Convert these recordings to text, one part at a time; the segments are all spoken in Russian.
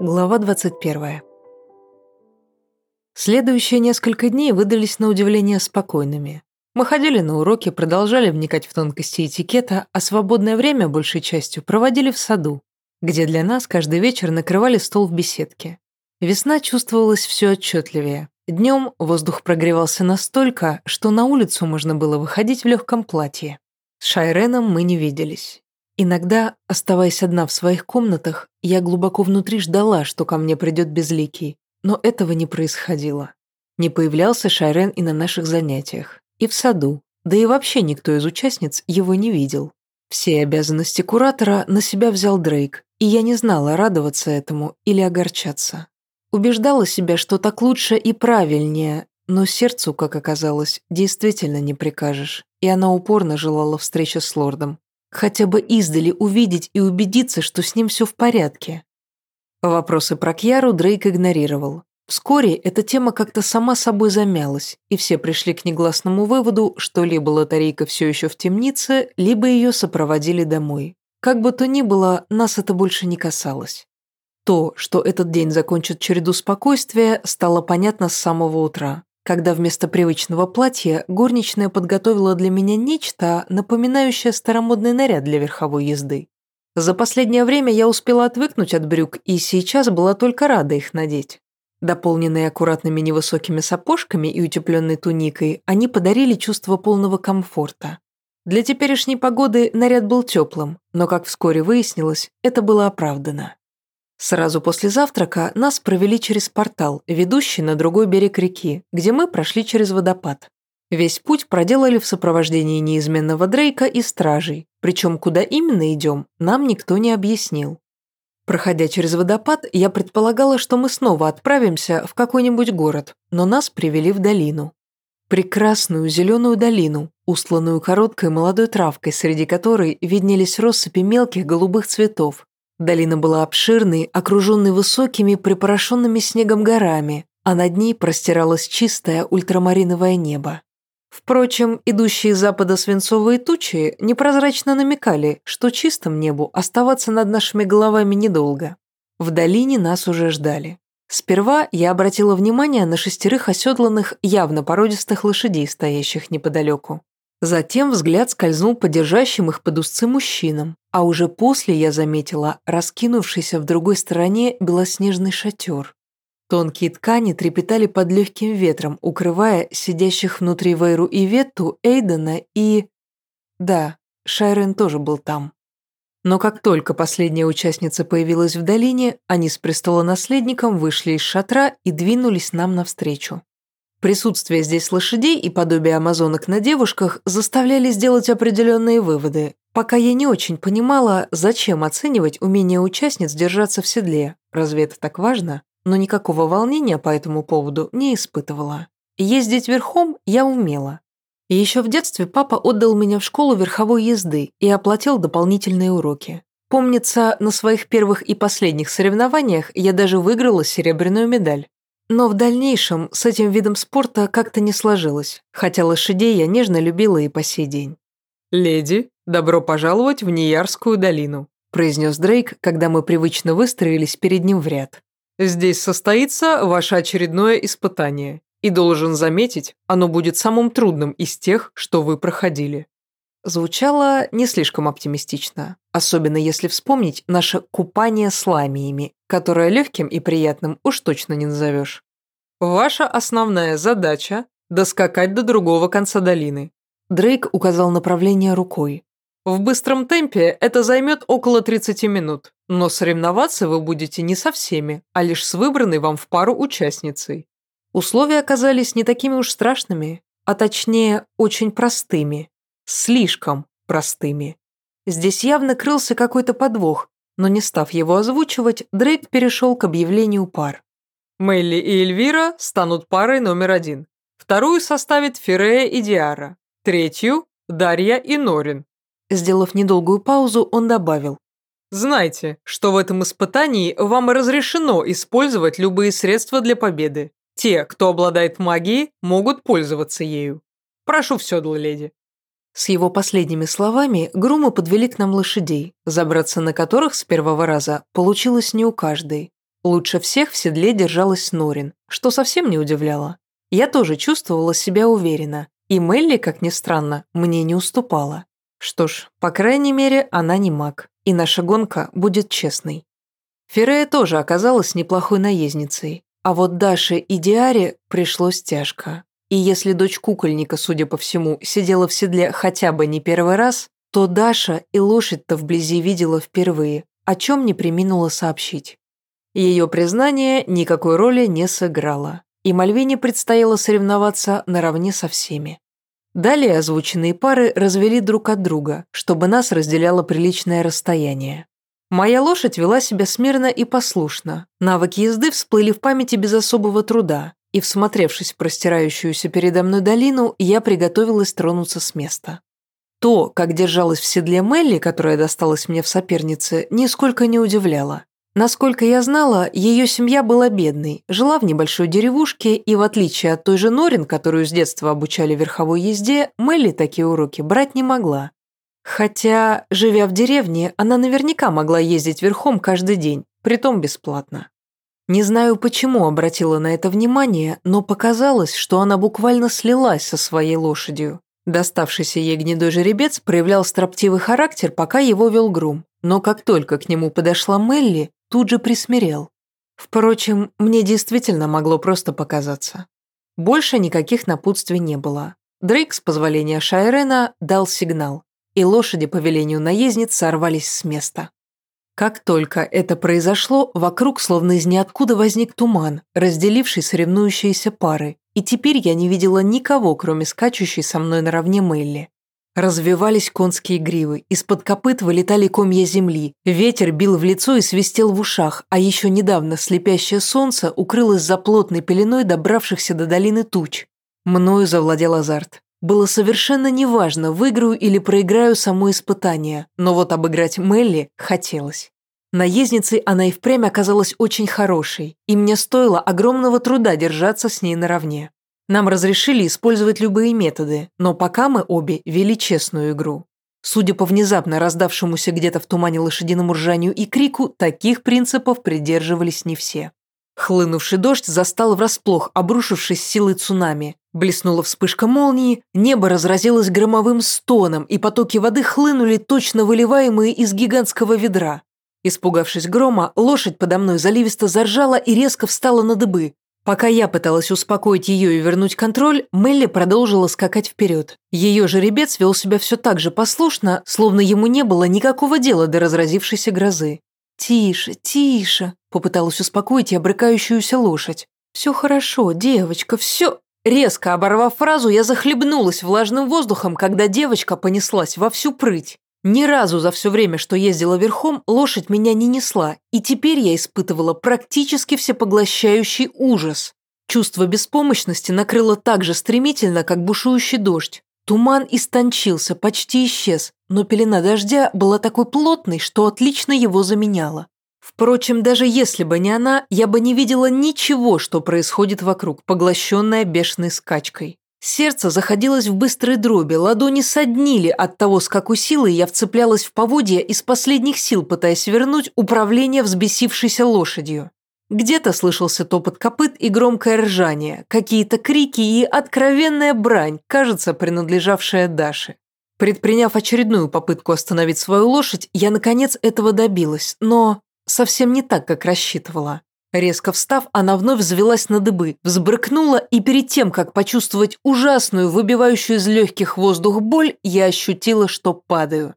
Глава 21. Следующие несколько дней выдались на удивление спокойными. Мы ходили на уроки, продолжали вникать в тонкости этикета, а свободное время большей частью проводили в саду, где для нас каждый вечер накрывали стол в беседке. Весна чувствовалась все отчетливее. Днем воздух прогревался настолько, что на улицу можно было выходить в легком платье. С Шайреном мы не виделись. Иногда, оставаясь одна в своих комнатах, я глубоко внутри ждала, что ко мне придет Безликий, но этого не происходило. Не появлялся Шайрен и на наших занятиях, и в саду, да и вообще никто из участниц его не видел. Все обязанности куратора на себя взял Дрейк, и я не знала, радоваться этому или огорчаться. Убеждала себя, что так лучше и правильнее, но сердцу, как оказалось, действительно не прикажешь, и она упорно желала встречи с лордом, Хотя бы издали увидеть и убедиться, что с ним все в порядке. Вопросы про Кьяру Дрейк игнорировал. Вскоре эта тема как-то сама собой замялась, и все пришли к негласному выводу, что либо лотерейка все еще в темнице, либо ее сопроводили домой. Как бы то ни было, нас это больше не касалось. То, что этот день закончит череду спокойствия, стало понятно с самого утра когда вместо привычного платья горничная подготовила для меня нечто, напоминающее старомодный наряд для верховой езды. За последнее время я успела отвыкнуть от брюк и сейчас была только рада их надеть. Дополненные аккуратными невысокими сапожками и утепленной туникой, они подарили чувство полного комфорта. Для теперешней погоды наряд был теплым, но, как вскоре выяснилось, это было оправдано. Сразу после завтрака нас провели через портал, ведущий на другой берег реки, где мы прошли через водопад. Весь путь проделали в сопровождении неизменного Дрейка и стражей, причем куда именно идем, нам никто не объяснил. Проходя через водопад, я предполагала, что мы снова отправимся в какой-нибудь город, но нас привели в долину. Прекрасную зеленую долину, устланную короткой молодой травкой, среди которой виднелись россыпи мелких голубых цветов, Долина была обширной, окруженной высокими, припорошенными снегом горами, а над ней простиралось чистое ультрамариновое небо. Впрочем, идущие с запада свинцовые тучи непрозрачно намекали, что чистым небу оставаться над нашими головами недолго. В долине нас уже ждали. Сперва я обратила внимание на шестерых оседланных, явно породистых лошадей, стоящих неподалеку. Затем взгляд скользнул по держащим их под узцы мужчинам, а уже после я заметила раскинувшийся в другой стороне белоснежный шатер. Тонкие ткани трепетали под легким ветром, укрывая сидящих внутри Вейру и Ветту, Эйдена и... Да, Шайрен тоже был там. Но как только последняя участница появилась в долине, они с престолонаследником вышли из шатра и двинулись нам навстречу. Присутствие здесь лошадей и подобие амазонок на девушках заставляли сделать определенные выводы, пока я не очень понимала, зачем оценивать умение участниц держаться в седле, разве это так важно, но никакого волнения по этому поводу не испытывала. Ездить верхом я умела. Еще в детстве папа отдал меня в школу верховой езды и оплатил дополнительные уроки. Помнится, на своих первых и последних соревнованиях я даже выиграла серебряную медаль. Но в дальнейшем с этим видом спорта как-то не сложилось, хотя лошадей я нежно любила и по сей день. «Леди, добро пожаловать в Ниярскую долину», произнес Дрейк, когда мы привычно выстроились перед ним в ряд. «Здесь состоится ваше очередное испытание, и должен заметить, оно будет самым трудным из тех, что вы проходили». Звучало не слишком оптимистично, особенно если вспомнить наше купание с ламиями, которое легким и приятным уж точно не назовешь. Ваша основная задача – доскакать до другого конца долины. Дрейк указал направление рукой. В быстром темпе это займет около 30 минут, но соревноваться вы будете не со всеми, а лишь с выбранной вам в пару участницей. Условия оказались не такими уж страшными, а точнее, очень простыми. Слишком простыми. Здесь явно крылся какой-то подвох, но не став его озвучивать, Дрейк перешел к объявлению пар. Мелли и Эльвира станут парой номер один. Вторую составит Ферея и Диара. Третью – Дарья и Норин. Сделав недолгую паузу, он добавил. Знайте, что в этом испытании вам разрешено использовать любые средства для победы. Те, кто обладает магией, могут пользоваться ею. Прошу в седло, леди». С его последними словами грумы подвели к нам лошадей, забраться на которых с первого раза получилось не у каждой. Лучше всех в седле держалась Норин, что совсем не удивляло. Я тоже чувствовала себя уверенно, и Мелли, как ни странно, мне не уступала. Что ж, по крайней мере, она не маг, и наша гонка будет честной. Ферея тоже оказалась неплохой наездницей, а вот Даше и Диаре пришлось тяжко. И если дочь кукольника, судя по всему, сидела в седле хотя бы не первый раз, то Даша и лошадь-то вблизи видела впервые, о чем не приминула сообщить. Ее признание никакой роли не сыграло, и Мальвине предстояло соревноваться наравне со всеми. Далее озвученные пары развели друг от друга, чтобы нас разделяло приличное расстояние. Моя лошадь вела себя смирно и послушно, навыки езды всплыли в памяти без особого труда, и, всмотревшись в простирающуюся передо мной долину, я приготовилась тронуться с места. То, как держалась в седле Мелли, которая досталась мне в сопернице, нисколько не удивляло. Насколько я знала, ее семья была бедной, жила в небольшой деревушке, и в отличие от той же Норин, которую с детства обучали верховой езде, Мелли такие уроки брать не могла. Хотя, живя в деревне, она наверняка могла ездить верхом каждый день, притом бесплатно. Не знаю, почему обратила на это внимание, но показалось, что она буквально слилась со своей лошадью. Доставшийся ей гнедой жеребец проявлял строптивый характер, пока его вел грум. Но как только к нему подошла Мелли, тут же присмирел. Впрочем, мне действительно могло просто показаться. Больше никаких напутствий не было. Дрейк, с позволения Шайрена, дал сигнал, и лошади по велению наездниц сорвались с места. Как только это произошло, вокруг словно из ниоткуда возник туман, разделивший соревнующиеся пары, и теперь я не видела никого, кроме скачущей со мной наравне Мелли. Развивались конские гривы, из-под копыт вылетали комья земли, ветер бил в лицо и свистел в ушах, а еще недавно слепящее солнце укрылось за плотной пеленой добравшихся до долины туч. Мною завладел азарт. Было совершенно неважно, выиграю или проиграю само испытание, но вот обыграть Мелли хотелось. Наездницей она и впрямь оказалась очень хорошей, и мне стоило огромного труда держаться с ней наравне. Нам разрешили использовать любые методы, но пока мы обе вели честную игру. Судя по внезапно раздавшемуся где-то в тумане лошадиному ржанию и крику, таких принципов придерживались не все. Хлынувший дождь застал врасплох, обрушившись силой цунами. Блеснула вспышка молнии, небо разразилось громовым стоном, и потоки воды хлынули, точно выливаемые из гигантского ведра. Испугавшись грома, лошадь подо мной заливисто заржала и резко встала на дыбы. Пока я пыталась успокоить ее и вернуть контроль, Мелли продолжила скакать вперед. Ее жеребец вел себя все так же послушно, словно ему не было никакого дела до разразившейся грозы. «Тише, тише», — попыталась успокоить и обрыкающуюся лошадь. «Все хорошо, девочка, все...» Резко оборвав фразу, я захлебнулась влажным воздухом, когда девочка понеслась во всю прыть. Ни разу за все время, что ездила верхом, лошадь меня не несла, и теперь я испытывала практически всепоглощающий ужас. Чувство беспомощности накрыло так же стремительно, как бушующий дождь. Туман истончился, почти исчез, но пелена дождя была такой плотной, что отлично его заменяла. Впрочем, даже если бы не она, я бы не видела ничего, что происходит вокруг, поглощенная бешеной скачкой. Сердце заходилось в быстрой дроби, ладони соднили от того, с какой силой я вцеплялась в поводья из последних сил, пытаясь вернуть управление взбесившейся лошадью. Где-то слышался топот копыт и громкое ржание, какие-то крики и откровенная брань, кажется, принадлежавшая Даше. Предприняв очередную попытку остановить свою лошадь, я, наконец, этого добилась, но совсем не так, как рассчитывала. Резко встав, она вновь взвелась на дыбы, взбрыкнула, и перед тем, как почувствовать ужасную, выбивающую из легких воздух боль, я ощутила, что падаю.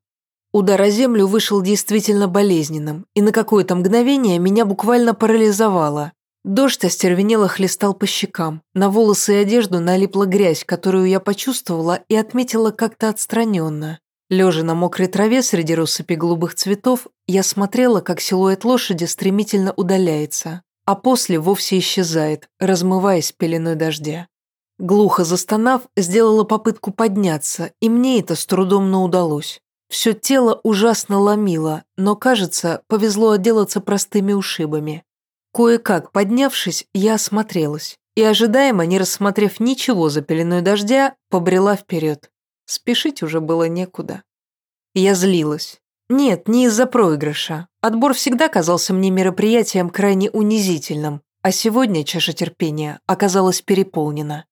Удар о землю вышел действительно болезненным, и на какое-то мгновение меня буквально парализовало. Дождь остервенело хлестал по щекам, на волосы и одежду налипла грязь, которую я почувствовала и отметила как-то отстраненно. Лежа на мокрой траве среди россыпи голубых цветов, я смотрела, как силуэт лошади стремительно удаляется, а после вовсе исчезает, размываясь пеленой дождя. Глухо застонав, сделала попытку подняться, и мне это с трудом но удалось. Все тело ужасно ломило, но, кажется, повезло отделаться простыми ушибами. Кое-как поднявшись, я осмотрелась и, ожидаемо, не рассмотрев ничего за пеленой дождя, побрела вперед. Спешить уже было некуда. Я злилась. Нет, не из-за проигрыша. Отбор всегда казался мне мероприятием крайне унизительным, а сегодня чаша терпения оказалась переполнена.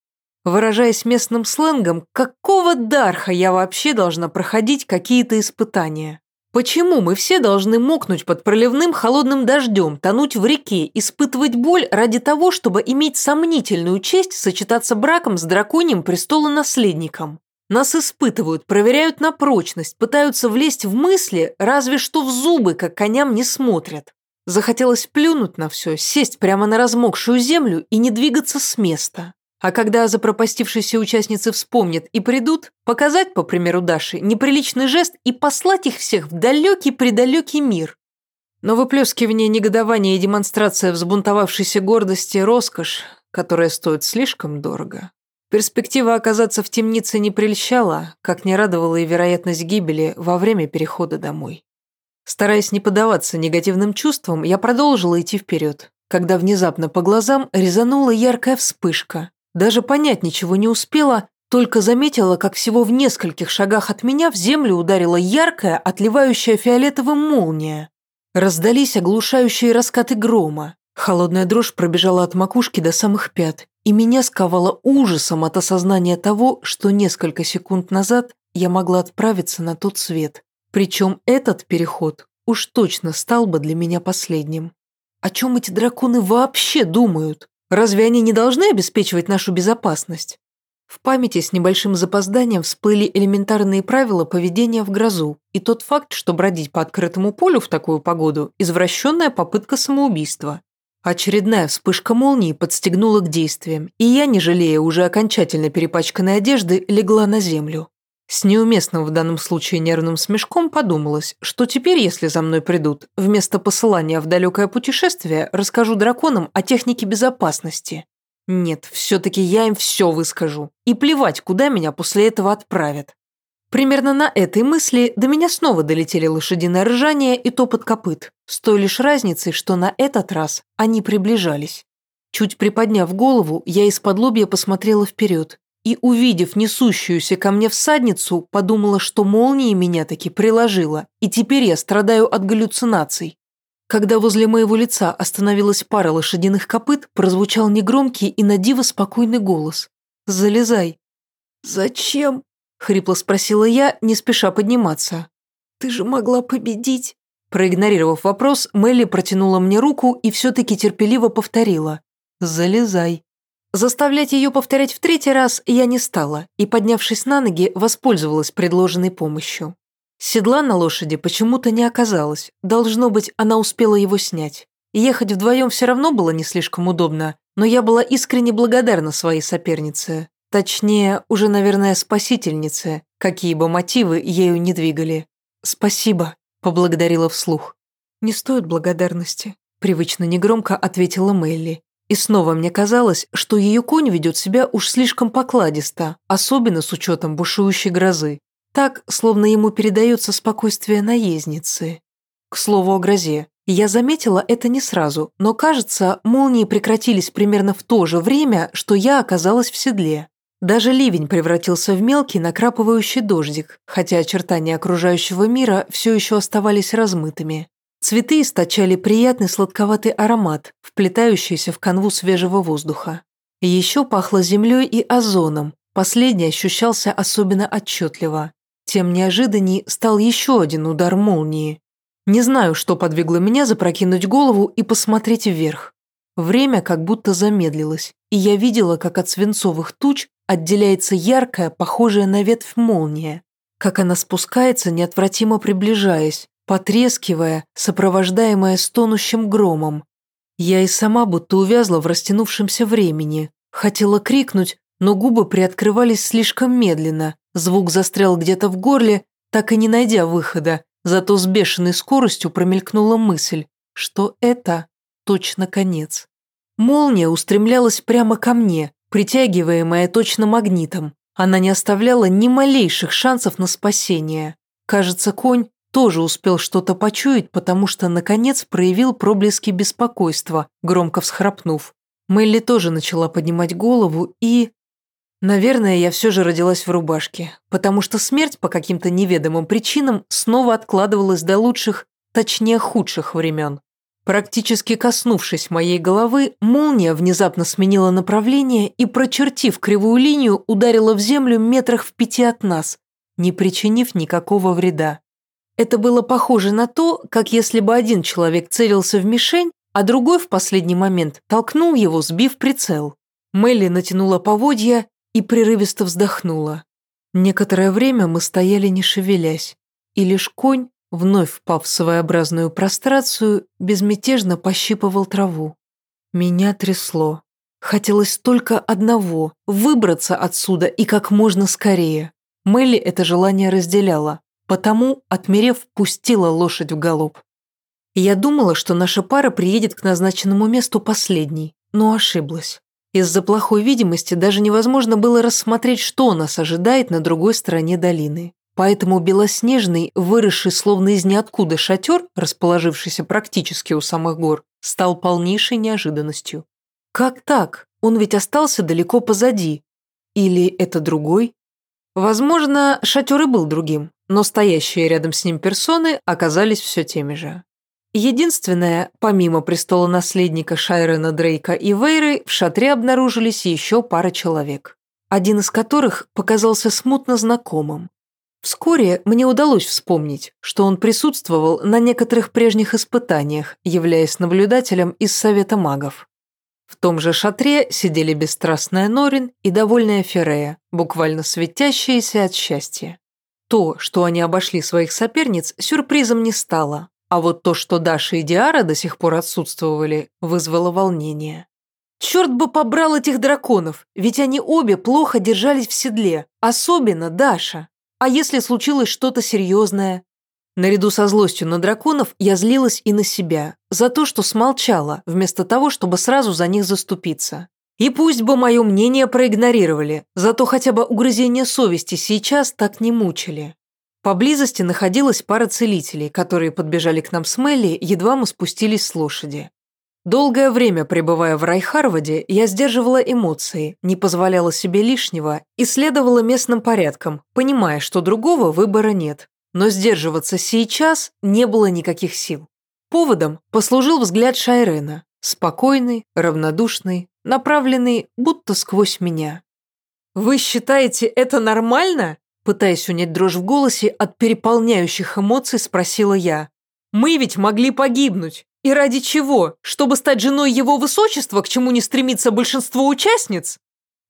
Выражаясь местным сленгом, какого дарха я вообще должна проходить какие-то испытания? Почему мы все должны мокнуть под проливным холодным дождем, тонуть в реке, испытывать боль ради того, чтобы иметь сомнительную честь сочетаться браком с драконьим престолонаследником? Нас испытывают, проверяют на прочность, пытаются влезть в мысли, разве что в зубы, как коням не смотрят. Захотелось плюнуть на все, сесть прямо на размокшую землю и не двигаться с места. А когда запропастившиеся участницы вспомнят и придут, показать, по примеру Даши, неприличный жест и послать их всех в далекий-предалекий мир. Но выплескивание негодования и демонстрация взбунтовавшейся гордости – роскошь, которая стоит слишком дорого. Перспектива оказаться в темнице не прельщала, как не радовала и вероятность гибели во время перехода домой. Стараясь не поддаваться негативным чувствам, я продолжила идти вперед, когда внезапно по глазам резанула яркая вспышка, даже понять ничего не успела, только заметила, как всего в нескольких шагах от меня в землю ударила яркая, отливающая фиолетовым молния. Раздались оглушающие раскаты грома. Холодная дрожь пробежала от макушки до самых пят, и меня сковало ужасом от осознания того, что несколько секунд назад я могла отправиться на тот свет. Причем этот переход уж точно стал бы для меня последним. О чем эти драконы вообще думают? Разве они не должны обеспечивать нашу безопасность? В памяти с небольшим запозданием всплыли элементарные правила поведения в грозу и тот факт, что бродить по открытому полю в такую погоду – извращенная попытка самоубийства. Очередная вспышка молнии подстегнула к действиям, и я, не жалея уже окончательно перепачканной одежды, легла на землю. С неуместным в данном случае нервным смешком подумалось, что теперь, если за мной придут, вместо посылания в далекое путешествие расскажу драконам о технике безопасности. Нет, все-таки я им все выскажу. И плевать, куда меня после этого отправят. Примерно на этой мысли до меня снова долетели лошадиное ржание и топот копыт, с той лишь разницей, что на этот раз они приближались. Чуть приподняв голову, я из-под лобья посмотрела вперед и, увидев несущуюся ко мне всадницу, подумала, что молния меня таки приложила, и теперь я страдаю от галлюцинаций. Когда возле моего лица остановилась пара лошадиных копыт, прозвучал негромкий и надиво спокойный голос. «Залезай». «Зачем?» – хрипло спросила я, не спеша подниматься. «Ты же могла победить». Проигнорировав вопрос, Мелли протянула мне руку и все-таки терпеливо повторила. «Залезай». Заставлять ее повторять в третий раз я не стала и, поднявшись на ноги, воспользовалась предложенной помощью. Седла на лошади почему-то не оказалось, должно быть, она успела его снять. Ехать вдвоем все равно было не слишком удобно, но я была искренне благодарна своей сопернице. Точнее, уже, наверное, спасительнице, какие бы мотивы ею не двигали. «Спасибо», — поблагодарила вслух. «Не стоит благодарности», — привычно негромко ответила Мелли и снова мне казалось, что ее конь ведет себя уж слишком покладисто, особенно с учетом бушующей грозы. Так, словно ему передается спокойствие наездницы. К слову о грозе. Я заметила это не сразу, но, кажется, молнии прекратились примерно в то же время, что я оказалась в седле. Даже ливень превратился в мелкий накрапывающий дождик, хотя очертания окружающего мира все еще оставались размытыми. Цветы источали приятный сладковатый аромат, вплетающийся в канву свежего воздуха. Еще пахло землей и озоном, последний ощущался особенно отчетливо. Тем неожиданней стал еще один удар молнии. Не знаю, что подвигло меня запрокинуть голову и посмотреть вверх. Время как будто замедлилось, и я видела, как от свинцовых туч отделяется яркая, похожая на ветвь молния, как она спускается, неотвратимо приближаясь, потрескивая, сопровождаемая стонущим громом. Я и сама будто увязла в растянувшемся времени. Хотела крикнуть, но губы приоткрывались слишком медленно, звук застрял где-то в горле, так и не найдя выхода, зато с бешеной скоростью промелькнула мысль, что это точно конец. Молния устремлялась прямо ко мне, притягиваемая точно магнитом. Она не оставляла ни малейших шансов на спасение. Кажется, конь тоже успел что-то почуять, потому что, наконец, проявил проблески беспокойства, громко всхрапнув. Мелли тоже начала поднимать голову и... Наверное, я все же родилась в рубашке, потому что смерть по каким-то неведомым причинам снова откладывалась до лучших, точнее худших времен. Практически коснувшись моей головы, молния внезапно сменила направление и, прочертив кривую линию, ударила в землю метрах в пяти от нас, не причинив никакого вреда. Это было похоже на то, как если бы один человек целился в мишень, а другой в последний момент толкнул его, сбив прицел. Мелли натянула поводья и прерывисто вздохнула. Некоторое время мы стояли не шевелясь, и лишь конь, вновь впав в своеобразную прострацию, безмятежно пощипывал траву. Меня трясло. Хотелось только одного – выбраться отсюда и как можно скорее. Мелли это желание разделяла, потому, отмерев, пустила лошадь в галоп. Я думала, что наша пара приедет к назначенному месту последней, но ошиблась. Из-за плохой видимости даже невозможно было рассмотреть, что нас ожидает на другой стороне долины. Поэтому белоснежный, выросший словно из ниоткуда шатер, расположившийся практически у самых гор, стал полнейшей неожиданностью. Как так? Он ведь остался далеко позади. Или это другой? Возможно, шатер и был другим, но стоящие рядом с ним персоны оказались все теми же. Единственное, помимо престола наследника Шайрена Дрейка и Вейры, в шатре обнаружились еще пара человек, один из которых показался смутно знакомым. Вскоре мне удалось вспомнить, что он присутствовал на некоторых прежних испытаниях, являясь наблюдателем из Совета магов. В том же шатре сидели бесстрастная Норин и довольная Ферея, буквально светящаяся от счастья. То, что они обошли своих соперниц, сюрпризом не стало, а вот то, что Даша и Диара до сих пор отсутствовали, вызвало волнение. Черт бы побрал этих драконов, ведь они обе плохо держались в седле, особенно Даша. А если случилось что-то серьезное? Наряду со злостью на драконов я злилась и на себя, за то, что смолчала, вместо того, чтобы сразу за них заступиться. И пусть бы мое мнение проигнорировали, зато хотя бы угрызения совести сейчас так не мучили. Поблизости находилась пара целителей, которые подбежали к нам с Мелли, едва мы спустились с лошади. Долгое время пребывая в Райхарваде, я сдерживала эмоции, не позволяла себе лишнего и следовала местным порядкам, понимая, что другого выбора нет. Но сдерживаться сейчас не было никаких сил. Поводом послужил взгляд Шайрена, спокойный, равнодушный, направленный будто сквозь меня. «Вы считаете это нормально?» Пытаясь унять дрожь в голосе от переполняющих эмоций, спросила я. «Мы ведь могли погибнуть. И ради чего? Чтобы стать женой его высочества, к чему не стремится большинство участниц?»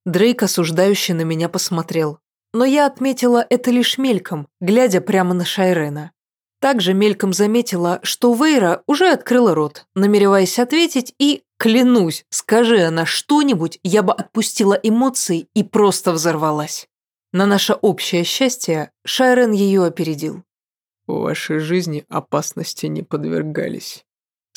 Дрейк осуждающе на меня посмотрел. Но я отметила это лишь мельком, глядя прямо на Шайрена. Также мельком заметила, что Вейра уже открыла рот, намереваясь ответить, и, клянусь, скажи она что-нибудь, я бы отпустила эмоции и просто взорвалась. На наше общее счастье Шайрен ее опередил. В вашей жизни опасности не подвергались.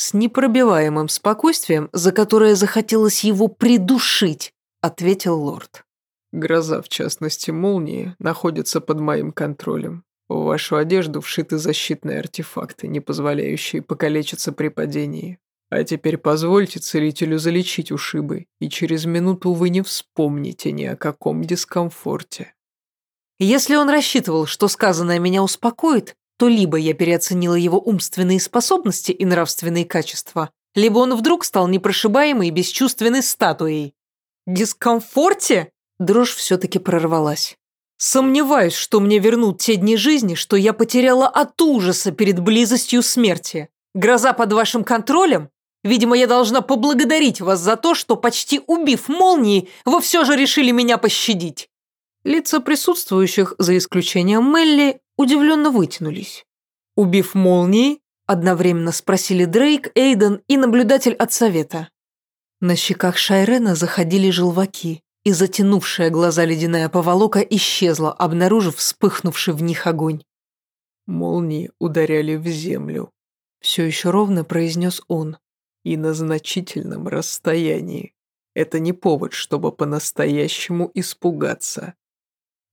С непробиваемым спокойствием, за которое захотелось его придушить, ответил лорд. Гроза, в частности молнии, находится под моим контролем. В вашу одежду вшиты защитные артефакты, не позволяющие покалечиться при падении. А теперь позвольте целителю залечить ушибы, и через минуту вы не вспомните ни о каком дискомфорте. Если он рассчитывал, что сказанное меня успокоит, то либо я переоценила его умственные способности и нравственные качества, либо он вдруг стал непрошибаемой бесчувственной статуей. «Дискомфорте?» Дрожь все-таки прорвалась. «Сомневаюсь, что мне вернут те дни жизни, что я потеряла от ужаса перед близостью смерти. Гроза под вашим контролем? Видимо, я должна поблагодарить вас за то, что, почти убив молнии, вы все же решили меня пощадить». Лица присутствующих, за исключением Мелли, удивленно вытянулись. «Убив молнии?» – одновременно спросили Дрейк, Эйден и наблюдатель от совета. На щеках Шайрена заходили желваки, и затянувшая глаза ледяная поволока исчезла, обнаружив вспыхнувший в них огонь. «Молнии ударяли в землю», – все еще ровно произнес он. «И на значительном расстоянии. это не повод, чтобы по-настоящему испугаться.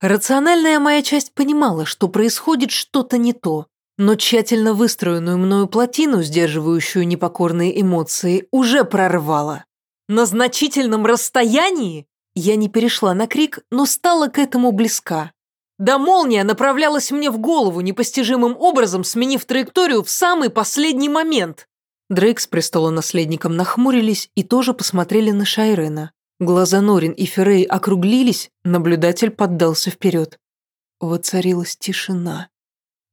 Рациональная моя часть понимала, что происходит что-то не то, но тщательно выстроенную мною плотину, сдерживающую непокорные эмоции, уже прорвала. На значительном расстоянии я не перешла на крик, но стала к этому близка. Да молния направлялась мне в голову, непостижимым образом сменив траекторию в самый последний момент. Дрейк с престолонаследником нахмурились и тоже посмотрели на Шайрена. Глаза Норин и Феррей округлились, наблюдатель поддался вперед. Воцарилась тишина.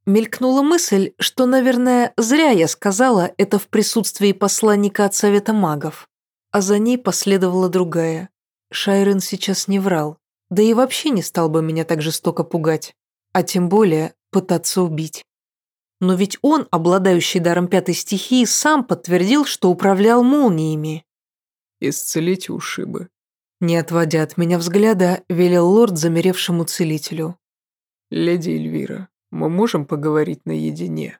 Мелькнула мысль, что, наверное, зря я сказала это в присутствии посланника от Совета магов. А за ней последовала другая. Шайрен сейчас не врал, да и вообще не стал бы меня так жестоко пугать, а тем более пытаться убить. Но ведь он, обладающий даром пятой стихии, сам подтвердил, что управлял молниями. «Исцелите ушибы», не отводя от меня взгляда, велел лорд замеревшему целителю. «Леди Эльвира, мы можем поговорить наедине?»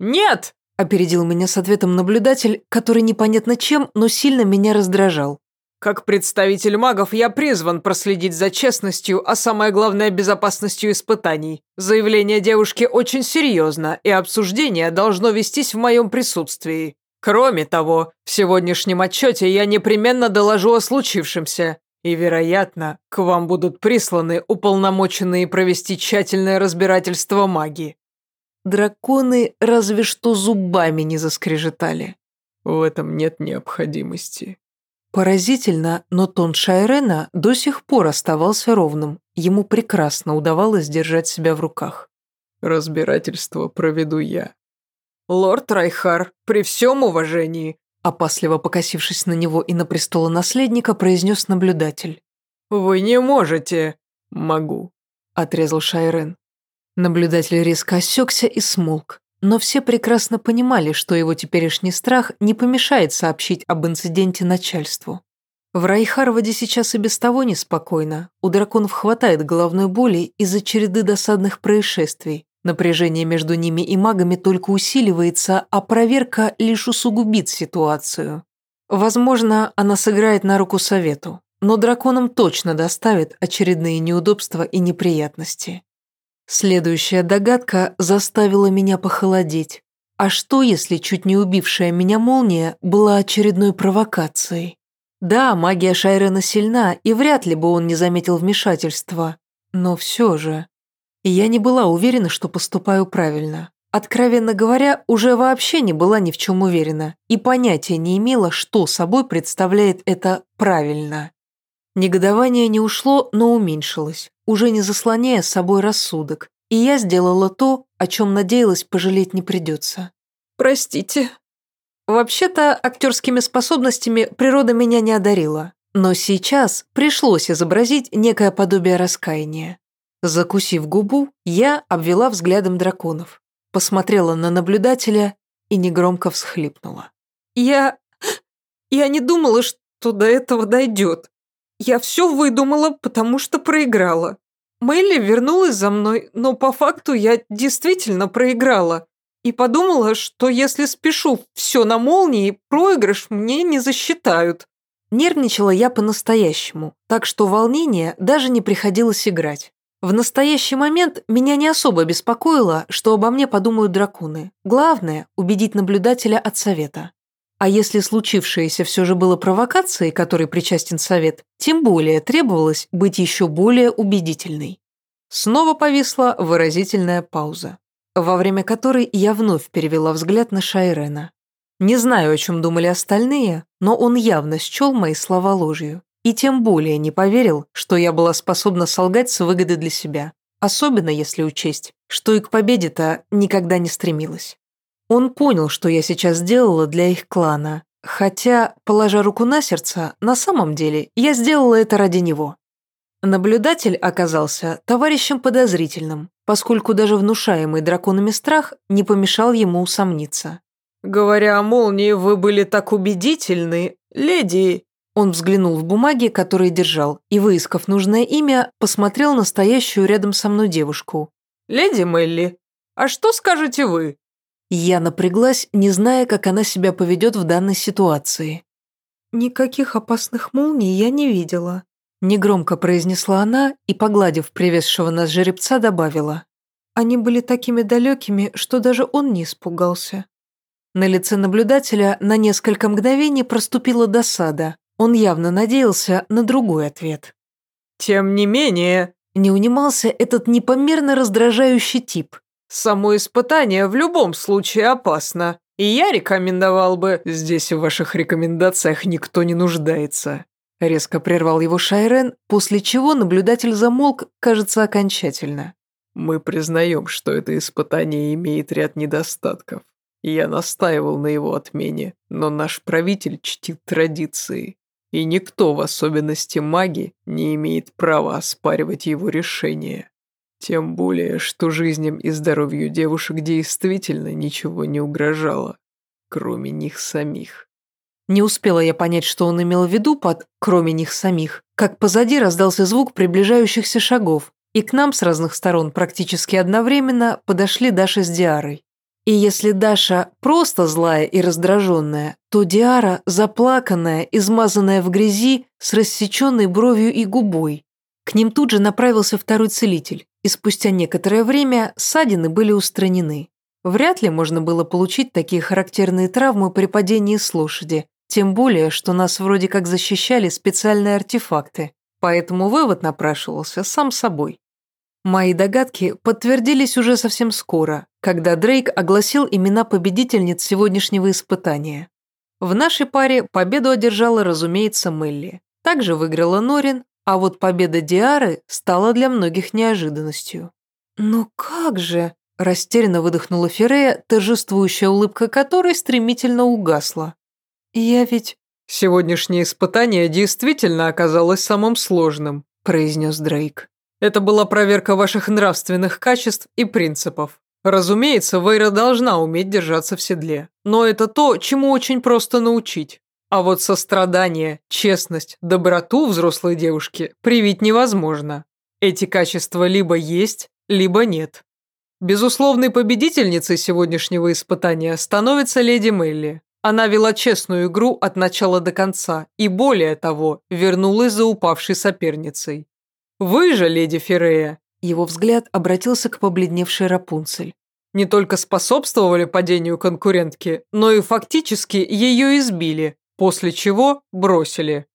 «Нет!» – опередил меня с ответом наблюдатель, который непонятно чем, но сильно меня раздражал. «Как представитель магов я призван проследить за честностью, а самое главное – безопасностью испытаний. Заявление девушки очень серьезно, и обсуждение должно вестись в моем присутствии. Кроме того, в сегодняшнем отчете я непременно доложу о случившемся, и, вероятно, к вам будут присланы уполномоченные провести тщательное разбирательство маги». Драконы разве что зубами не заскрежетали. В этом нет необходимости. Поразительно, но тон Шайрена до сих пор оставался ровным. Ему прекрасно удавалось держать себя в руках. Разбирательство проведу я. Лорд Райхар, при всем уважении, опасливо покосившись на него и на престолонаследника, произнес наблюдатель. «Вы не можете!» «Могу», — отрезал Шайрен. Наблюдатель резко осекся и смолк, но все прекрасно понимали, что его теперешний страх не помешает сообщить об инциденте начальству. В Райхарваде сейчас и без того неспокойно, у драконов хватает головной боли из-за череды досадных происшествий, Напряжение между ними и магами только усиливается, а проверка лишь усугубит ситуацию. Возможно, она сыграет на руку совету, но драконам точно доставит очередные неудобства и неприятности. Следующая догадка заставила меня похолодеть. А что, если чуть не убившая меня молния была очередной провокацией? Да, магия Шайрена сильна, и вряд ли бы он не заметил вмешательства. Но все же я не была уверена, что поступаю правильно. Откровенно говоря, уже вообще не была ни в чем уверена и понятия не имела, что собой представляет это «правильно». Негодование не ушло, но уменьшилось, уже не заслоняя собой рассудок, и я сделала то, о чем надеялась пожалеть не придется. «Простите». Вообще-то, актерскими способностями природа меня не одарила, но сейчас пришлось изобразить некое подобие раскаяния. Закусив губу, я обвела взглядом драконов, посмотрела на наблюдателя и негромко всхлипнула. «Я... я не думала, что до этого дойдет. Я все выдумала, потому что проиграла. Мелли вернулась за мной, но по факту я действительно проиграла. И подумала, что если спешу все на молнии, проигрыш мне не засчитают». Нервничала я по-настоящему, так что волнение даже не приходилось играть. В настоящий момент меня не особо беспокоило, что обо мне подумают драконы. Главное – убедить наблюдателя от совета. А если случившееся все же было провокацией, которой причастен совет, тем более требовалось быть еще более убедительной. Снова повисла выразительная пауза, во время которой я вновь перевела взгляд на Шайрена. Не знаю, о чем думали остальные, но он явно счел мои слова ложью. И тем более не поверил, что я была способна солгать с выгодой для себя. Особенно если учесть, что и к победе-то никогда не стремилась. Он понял, что я сейчас сделала для их клана. Хотя, положа руку на сердце, на самом деле я сделала это ради него. Наблюдатель оказался товарищем подозрительным, поскольку даже внушаемый драконами страх не помешал ему усомниться. «Говоря о молнии, вы были так убедительны, леди он взглянул в бумаги, которые держал, и, выискав нужное имя, посмотрел на стоящую рядом со мной девушку. «Леди Мелли, а что скажете вы?» Я напряглась, не зная, как она себя поведет в данной ситуации. никаких опасных молний я не видела», негромко произнесла она и, погладив привезшего нас жеребца, добавила. Они были такими далекими, что даже он не испугался. На лице наблюдателя на несколько мгновений проступила досада. Он явно надеялся на другой ответ. «Тем не менее...» Не унимался этот непомерно раздражающий тип. «Само испытание в любом случае опасно, и я рекомендовал бы...» «Здесь в ваших рекомендациях никто не нуждается», Резко прервал его Шайрен, после чего наблюдатель замолк, кажется, окончательно. «Мы признаем, что это испытание имеет ряд недостатков. Я настаивал на его отмене, но наш правитель чтит традиции, и никто, в особенности маги, не имеет права оспаривать его решение. Тем более, что жизням и здоровью девушек действительно ничего не угрожало, кроме них самих. Не успела я понять, что он имел в виду под «кроме них самих», как позади раздался звук приближающихся шагов, и к нам с разных сторон практически одновременно подошли Даша с Диарой. И если Даша просто злая и раздраженная, то Диара заплаканная, измазанная в грязи, с рассеченной бровью и губой. К ним тут же направился второй целитель, и спустя некоторое время ссадины были устранены. Вряд ли можно было получить такие характерные травмы при падении с лошади, тем более, что нас вроде как защищали специальные артефакты, поэтому вывод напрашивался сам собой. Мои догадки подтвердились уже совсем скоро, когда Дрейк огласил имена победительниц сегодняшнего испытания. В нашей паре победу одержала, разумеется, Мелли. Также выиграла Норин, а вот победа Диары стала для многих неожиданностью. «Но как же?» – растерянно выдохнула Ферея, торжествующая улыбка которой стремительно угасла. «Я ведь...» «Сегодняшнее испытание действительно оказалось самым сложным», – произнес Дрейк. Это была проверка ваших нравственных качеств и принципов. Разумеется, Вейра должна уметь держаться в седле, но это то, чему очень просто научить. А вот сострадание, честность, доброту взрослой девушке привить невозможно. Эти качества либо есть, либо нет. Безусловной победительницей сегодняшнего испытания становится леди Мелли. Она вела честную игру от начала до конца и, более того, вернулась за упавшей соперницей. Вы же, леди Феррея, его взгляд обратился к побледневшей Рапунцель. Не только способствовали падению конкурентки, но и фактически ее избили, после чего бросили.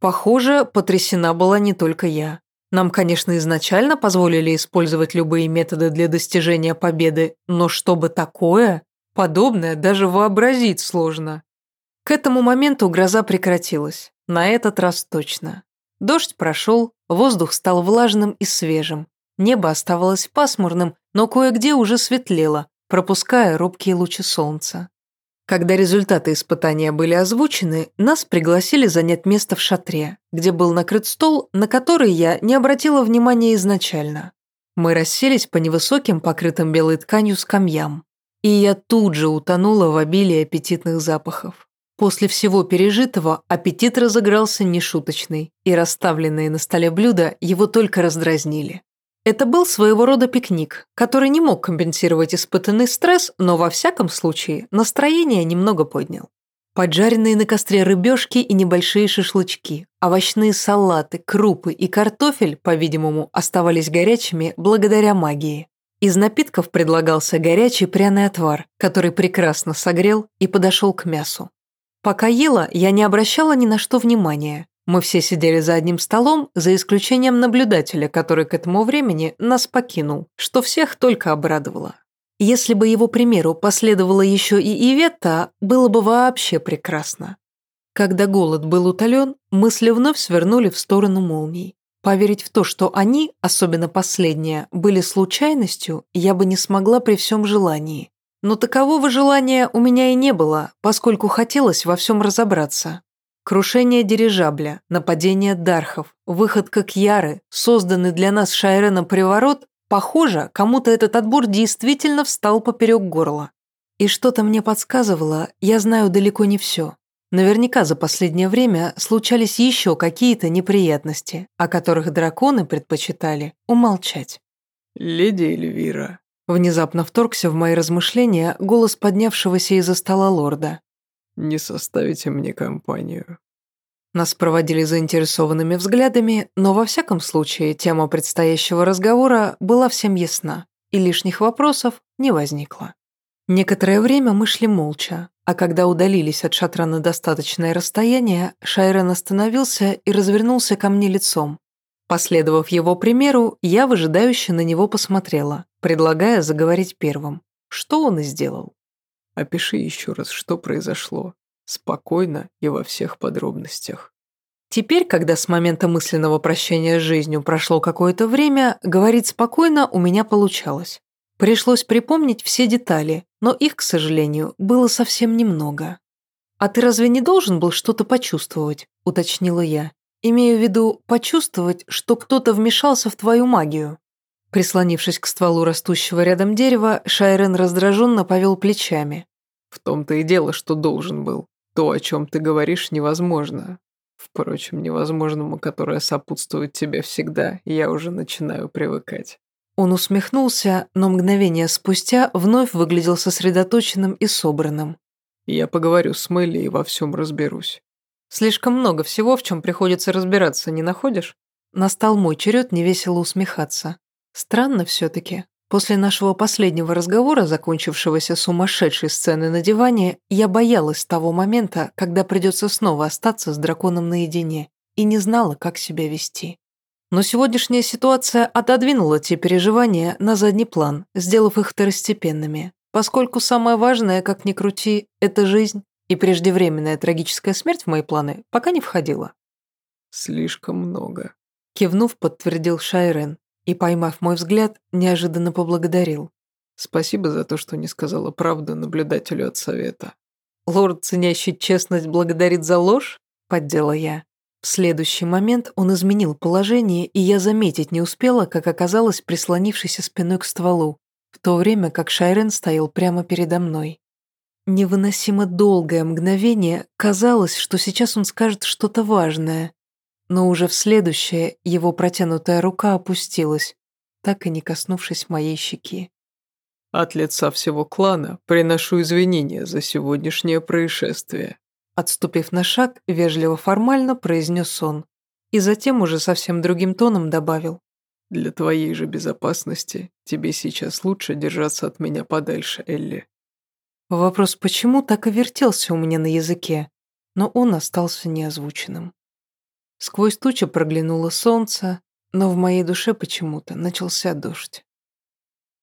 Похоже, потрясена была не только я. Нам, конечно, изначально позволили использовать любые методы для достижения победы, но чтобы такое, подобное даже вообразить сложно. К этому моменту гроза прекратилась, на этот раз точно. Дождь прошел, воздух стал влажным и свежим. Небо оставалось пасмурным, но кое-где уже светлело, пропуская робкие лучи солнца. Когда результаты испытания были озвучены, нас пригласили занять место в шатре, где был накрыт стол, на который я не обратила внимания изначально. Мы расселись по невысоким, покрытым белой тканью скамьям. И я тут же утонула в обилии аппетитных запахов. После всего пережитого аппетит разыгрался нешуточный, и расставленные на столе блюда его только раздразнили. Это был своего рода пикник, который не мог компенсировать испытанный стресс, но во всяком случае настроение немного поднял. Поджаренные на костре рыбешки и небольшие шашлычки, овощные салаты, крупы и картофель, по-видимому, оставались горячими благодаря магии. Из напитков предлагался горячий пряный отвар, который прекрасно согрел и подошел к мясу. Пока ела, я не обращала ни на что внимания. Мы все сидели за одним столом, за исключением наблюдателя, который к этому времени нас покинул, что всех только обрадовало. Если бы его примеру последовала еще и Иветта, было бы вообще прекрасно. Когда голод был утолен, мысли вновь свернули в сторону молний. Поверить в то, что они, особенно последние, были случайностью, я бы не смогла при всем желании. Но такового желания у меня и не было, поскольку хотелось во всем разобраться. Крушение дирижабля, нападение Дархов, выходка Кьяры, созданный для нас Шайреном приворот, похоже, кому-то этот отбор действительно встал поперек горла. И что-то мне подсказывало, я знаю далеко не все. Наверняка за последнее время случались еще какие-то неприятности, о которых драконы предпочитали умолчать. «Леди Эльвира», Внезапно вторгся в мои размышления голос поднявшегося из-за стола лорда. Не составите мне компанию». Нас проводили заинтересованными взглядами, но во всяком случае тема предстоящего разговора была всем ясна, и лишних вопросов не возникло. Некоторое время мы шли молча, а когда удалились от шатра на достаточное расстояние, Шайрен остановился и развернулся ко мне лицом. Последовав его примеру, я выжидающе на него посмотрела, предлагая заговорить первым, что он и сделал. «Опиши еще раз, что произошло. Спокойно и во всех подробностях». Теперь, когда с момента мысленного прощения с жизнью прошло какое-то время, говорить спокойно у меня получалось. Пришлось припомнить все детали, но их, к сожалению, было совсем немного. «А ты разве не должен был что-то почувствовать?» – уточнила я. «Имею в виду почувствовать, что кто-то вмешался в твою магию». Прислонившись к стволу растущего рядом дерева, Шайрен раздраженно повел плечами. «В том-то и дело, что должен был. То, о чем ты говоришь, невозможно. Впрочем, невозможному, которое сопутствует тебе всегда, я уже начинаю привыкать». Он усмехнулся, но мгновение спустя вновь выглядел сосредоточенным и собранным. «Я поговорю с Мэлли и во всем разберусь». «Слишком много всего, в чем приходится разбираться, не находишь?» Настал мой черед невесело усмехаться. Странно все-таки. После нашего последнего разговора, закончившегося сумасшедшей сцены на диване, я боялась того момента, когда придется снова остаться с драконом наедине, и не знала, как себя вести. Но сегодняшняя ситуация отодвинула те переживания на задний план, сделав их второстепенными, поскольку самое важное, как ни крути, это жизнь, и преждевременная трагическая смерть в мои планы пока не входила. «Слишком много», — кивнув, подтвердил Шайрен и, поймав мой взгляд, неожиданно поблагодарил. «Спасибо за то, что не сказала правду наблюдателю от совета». «Лорд, ценящий честность, благодарит за ложь?» — поддела я. В следующий момент он изменил положение, и я заметить не успела, как оказалась прислонившейся спиной к стволу, в то время как Шайрен стоял прямо передо мной. Невыносимо долгое мгновение казалось, что сейчас он скажет что-то важное, но уже в следующее его протянутая рука опустилась, так и не коснувшись моей щеки. «От лица всего клана приношу извинения за сегодняшнее происшествие», Отступив на шаг, вежливо-формально произнес он. И затем уже совсем другим тоном добавил. «Для твоей же безопасности тебе сейчас лучше держаться от меня подальше, Элли». Вопрос «почему» так и вертелся у меня на языке, но он остался неозвученным. Сквозь тучи проглянуло солнце, но в моей душе почему-то начался дождь.